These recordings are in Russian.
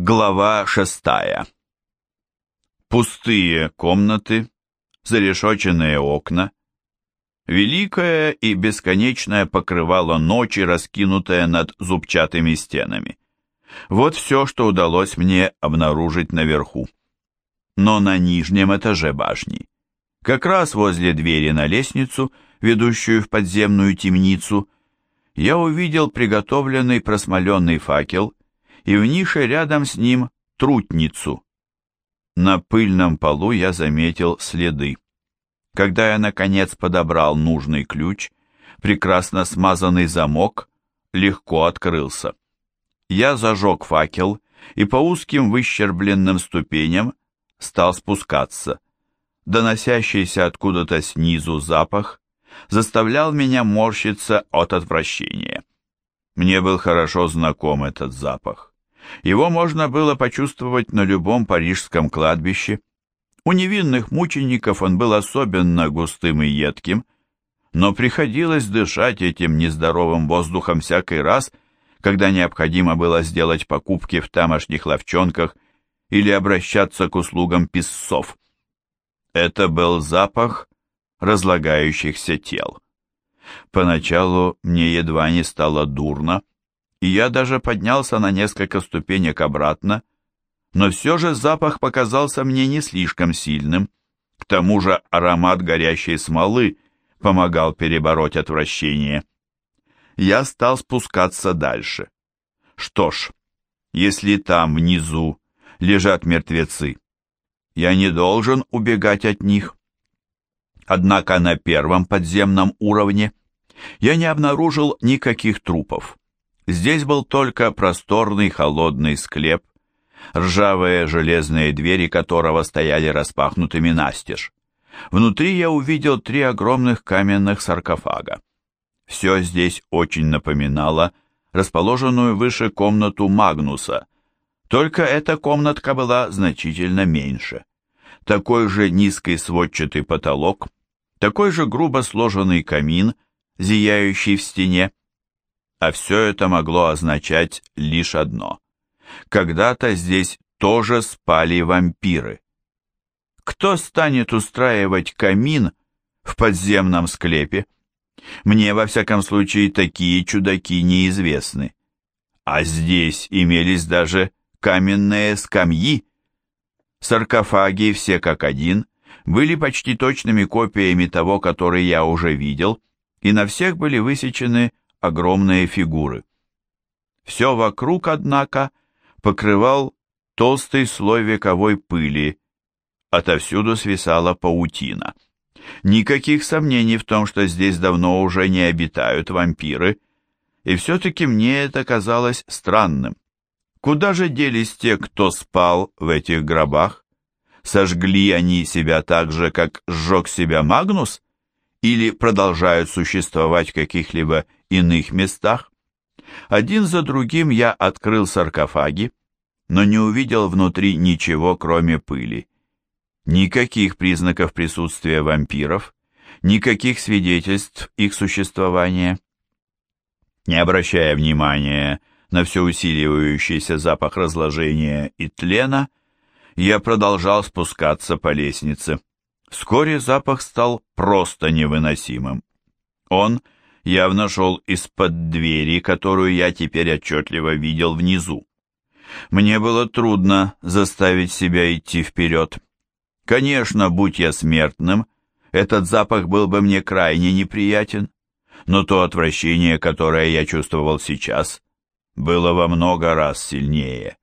Глава шестая. Пустые комнаты, зарешоченные окна, великое и бесконечное покрывало ночи, раскинутое над зубчатыми стенами. Вот все, что удалось мне обнаружить наверху. Но на нижнем этаже башни, как раз возле двери на лестницу, ведущую в подземную темницу, я увидел приготовленный просмоленный факел и в нише рядом с ним трутницу. На пыльном полу я заметил следы. Когда я, наконец, подобрал нужный ключ, прекрасно смазанный замок легко открылся. Я зажег факел и по узким выщербленным ступеням стал спускаться. Доносящийся откуда-то снизу запах заставлял меня морщиться от отвращения. Мне был хорошо знаком этот запах. Его можно было почувствовать на любом парижском кладбище. У невинных мучеников он был особенно густым и едким, но приходилось дышать этим нездоровым воздухом всякий раз, когда необходимо было сделать покупки в тамошних ловчонках или обращаться к услугам писцов. Это был запах разлагающихся тел. Поначалу мне едва не стало дурно, и я даже поднялся на несколько ступенек обратно, но все же запах показался мне не слишком сильным. К тому же аромат горящей смолы помогал перебороть отвращение. Я стал спускаться дальше. Что ж, если там внизу лежат мертвецы, я не должен убегать от них. Однако на первом подземном уровне я не обнаружил никаких трупов. Здесь был только просторный холодный склеп, ржавые железные двери которого стояли распахнутыми настежь. Внутри я увидел три огромных каменных саркофага. Все здесь очень напоминало расположенную выше комнату Магнуса, только эта комнатка была значительно меньше. Такой же низкий сводчатый потолок, такой же грубо сложенный камин, зияющий в стене, а все это могло означать лишь одно. Когда-то здесь тоже спали вампиры. Кто станет устраивать камин в подземном склепе? Мне, во всяком случае, такие чудаки неизвестны. А здесь имелись даже каменные скамьи. Саркофаги, все как один, были почти точными копиями того, который я уже видел, и на всех были высечены огромные фигуры. Все вокруг, однако, покрывал толстый слой вековой пыли, отовсюду свисала паутина. Никаких сомнений в том, что здесь давно уже не обитают вампиры, и все-таки мне это казалось странным. Куда же делись те, кто спал в этих гробах? Сожгли они себя так же, как сжег себя Магнус? Или продолжают существовать в каких-либо иных местах. Один за другим я открыл саркофаги, но не увидел внутри ничего, кроме пыли. Никаких признаков присутствия вампиров, никаких свидетельств их существования. Не обращая внимания на все усиливающийся запах разложения и тлена, я продолжал спускаться по лестнице. Вскоре запах стал просто невыносимым. Он – явно шел из-под двери, которую я теперь отчетливо видел внизу. Мне было трудно заставить себя идти вперед. Конечно, будь я смертным, этот запах был бы мне крайне неприятен, но то отвращение, которое я чувствовал сейчас, было во много раз сильнее.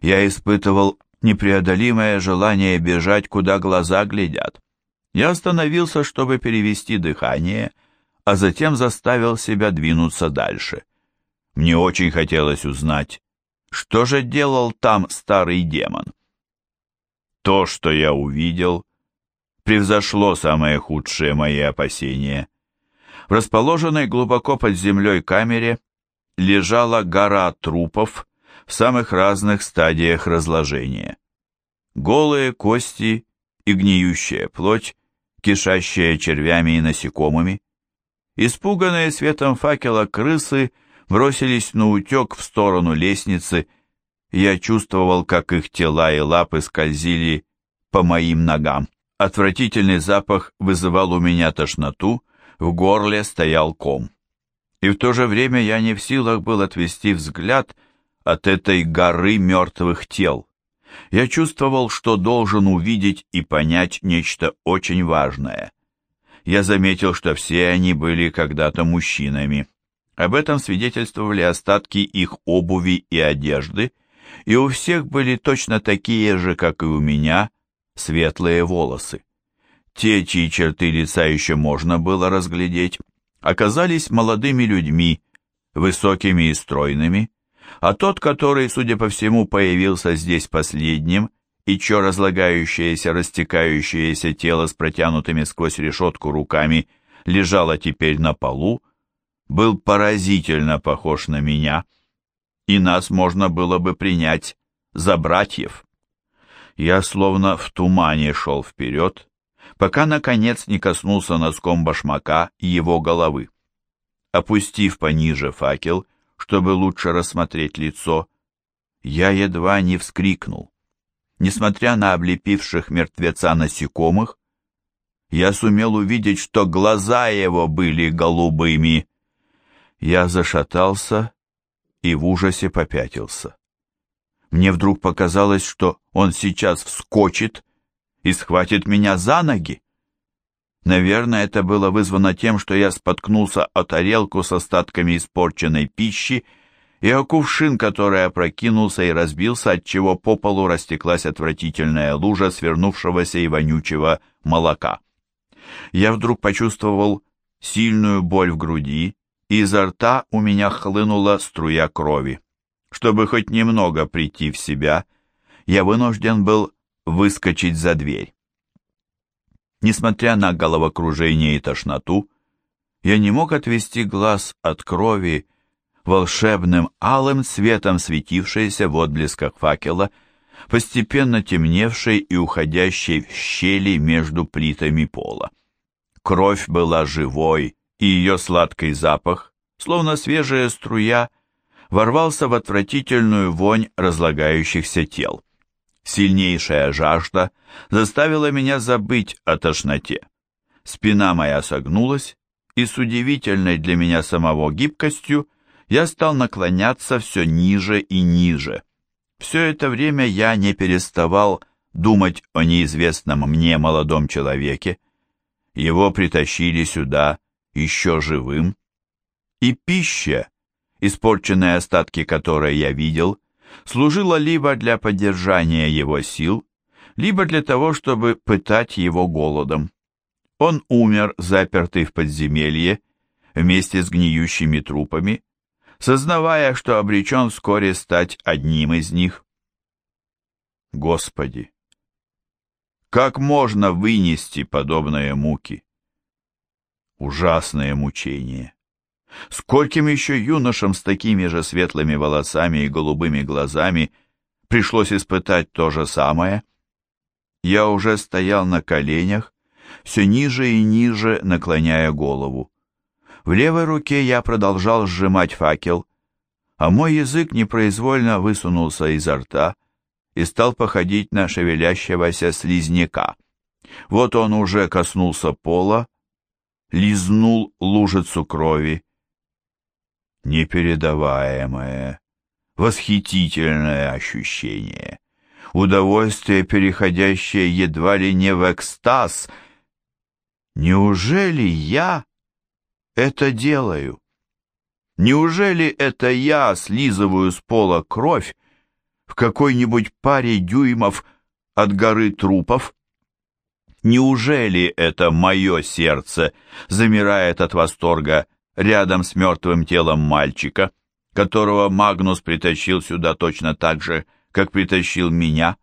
Я испытывал непреодолимое желание бежать, куда глаза глядят. Я остановился, чтобы перевести дыхание, а затем заставил себя двинуться дальше. Мне очень хотелось узнать, что же делал там старый демон. То, что я увидел, превзошло самые худшие мои опасения. В расположенной глубоко под землей камере лежала гора трупов в самых разных стадиях разложения. Голые кости и гниющая плоть, кишащая червями и насекомыми, Испуганные светом факела крысы бросились на утек в сторону лестницы, Я чувствовал, как их тела и лапы скользили по моим ногам. Отвратительный запах вызывал у меня тошноту, в горле стоял ком. И в то же время я не в силах был отвести взгляд от этой горы мертвых тел. Я чувствовал, что должен увидеть и понять нечто очень важное. Я заметил, что все они были когда-то мужчинами. Об этом свидетельствовали остатки их обуви и одежды, и у всех были точно такие же, как и у меня, светлые волосы. Те, чьи черты лица еще можно было разглядеть, оказались молодыми людьми, высокими и стройными, а тот, который, судя по всему, появился здесь последним, и чье разлагающееся, растекающееся тело с протянутыми сквозь решетку руками лежало теперь на полу, был поразительно похож на меня, и нас можно было бы принять за братьев. Я словно в тумане шел вперед, пока, наконец, не коснулся носком башмака его головы. Опустив пониже факел, чтобы лучше рассмотреть лицо, я едва не вскрикнул. Несмотря на облепивших мертвеца насекомых, я сумел увидеть, что глаза его были голубыми. Я зашатался и в ужасе попятился. Мне вдруг показалось, что он сейчас вскочит и схватит меня за ноги. Наверное, это было вызвано тем, что я споткнулся о тарелку с остатками испорченной пищи и о кувшин, который опрокинулся и разбился, отчего по полу растеклась отвратительная лужа свернувшегося и вонючего молока. Я вдруг почувствовал сильную боль в груди, и изо рта у меня хлынула струя крови. Чтобы хоть немного прийти в себя, я вынужден был выскочить за дверь. Несмотря на головокружение и тошноту, я не мог отвести глаз от крови, волшебным алым цветом светившейся в отблесках факела, постепенно темневшей и уходящей в щели между плитами пола. Кровь была живой, и ее сладкий запах, словно свежая струя, ворвался в отвратительную вонь разлагающихся тел. Сильнейшая жажда заставила меня забыть о тошноте. Спина моя согнулась, и с удивительной для меня самого гибкостью я стал наклоняться все ниже и ниже. Все это время я не переставал думать о неизвестном мне молодом человеке. Его притащили сюда еще живым, и пища, испорченные остатки которой я видел, служила либо для поддержания его сил, либо для того, чтобы пытать его голодом. Он умер, запертый в подземелье, вместе с гниющими трупами, сознавая, что обречен вскоре стать одним из них. Господи! Как можно вынести подобные муки? Ужасное мучение! Скольким еще юношам с такими же светлыми волосами и голубыми глазами пришлось испытать то же самое? Я уже стоял на коленях, все ниже и ниже наклоняя голову. В левой руке я продолжал сжимать факел, а мой язык непроизвольно высунулся изо рта и стал походить на шевелящегося слизняка. Вот он уже коснулся пола, лизнул лужицу крови, непередаваемое, восхитительное ощущение, удовольствие, переходящее едва ли не в экстаз. Неужели я это делаю? Неужели это я слизываю с пола кровь в какой-нибудь паре дюймов от горы трупов? Неужели это мое сердце замирает от восторга рядом с мертвым телом мальчика, которого Магнус притащил сюда точно так же, как притащил меня,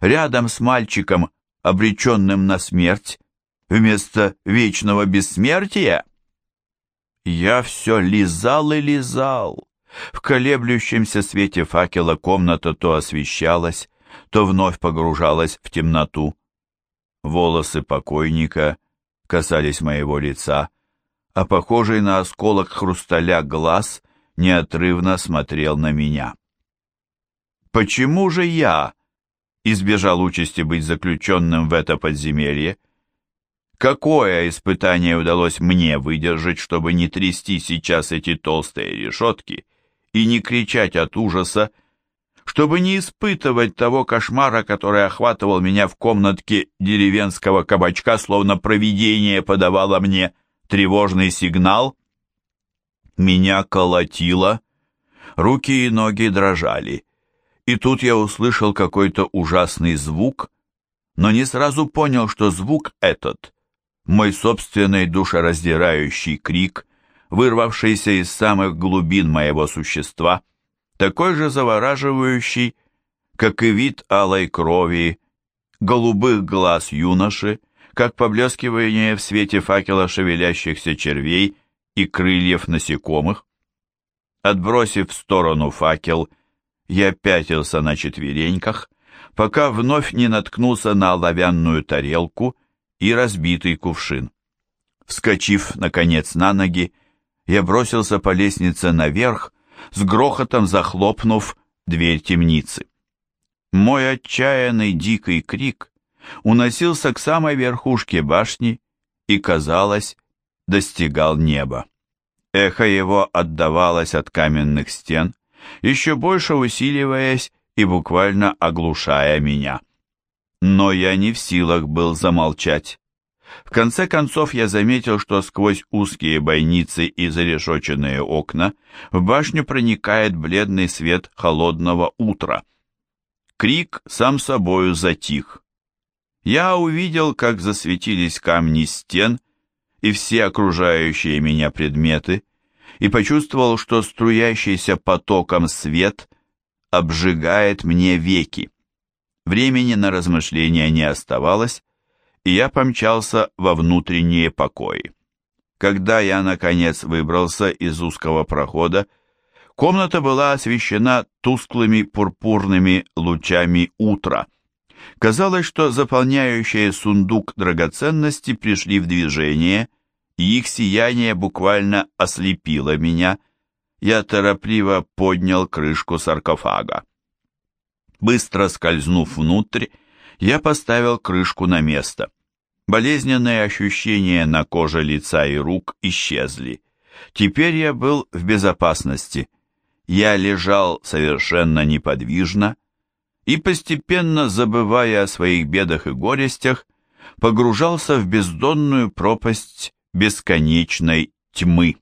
рядом с мальчиком, обреченным на смерть, вместо вечного бессмертия? Я все лизал и лизал. В колеблющемся свете факела комната то освещалась, то вновь погружалась в темноту. Волосы покойника касались моего лица, а похожий на осколок хрусталя глаз неотрывно смотрел на меня. Почему же я избежал участи быть заключенным в это подземелье? Какое испытание удалось мне выдержать, чтобы не трясти сейчас эти толстые решетки и не кричать от ужаса, чтобы не испытывать того кошмара, который охватывал меня в комнатке деревенского кабачка, словно провидение подавало мне тревожный сигнал? Меня колотило, руки и ноги дрожали, и тут я услышал какой-то ужасный звук, но не сразу понял, что звук этот — мой собственный душераздирающий крик, вырвавшийся из самых глубин моего существа — такой же завораживающий, как и вид алой крови, голубых глаз юноши, как поблескивание в свете факела шевелящихся червей и крыльев насекомых. Отбросив в сторону факел, я пятился на четвереньках, пока вновь не наткнулся на оловянную тарелку и разбитый кувшин. Вскочив, наконец, на ноги, я бросился по лестнице наверх, с грохотом захлопнув дверь темницы. Мой отчаянный дикий крик уносился к самой верхушке башни и, казалось, достигал неба. Эхо его отдавалось от каменных стен, еще больше усиливаясь и буквально оглушая меня. Но я не в силах был замолчать. В конце концов я заметил, что сквозь узкие бойницы и зарешоченные окна в башню проникает бледный свет холодного утра. Крик сам собою затих. Я увидел, как засветились камни стен и все окружающие меня предметы, и почувствовал, что струящийся потоком свет обжигает мне веки. Времени на размышления не оставалось, и я помчался во внутренние покои. Когда я, наконец, выбрался из узкого прохода, комната была освещена тусклыми пурпурными лучами утра. Казалось, что заполняющие сундук драгоценности пришли в движение, и их сияние буквально ослепило меня. Я торопливо поднял крышку саркофага. Быстро скользнув внутрь, я поставил крышку на место. Болезненные ощущения на коже лица и рук исчезли. Теперь я был в безопасности. Я лежал совершенно неподвижно и, постепенно забывая о своих бедах и горестях, погружался в бездонную пропасть бесконечной тьмы.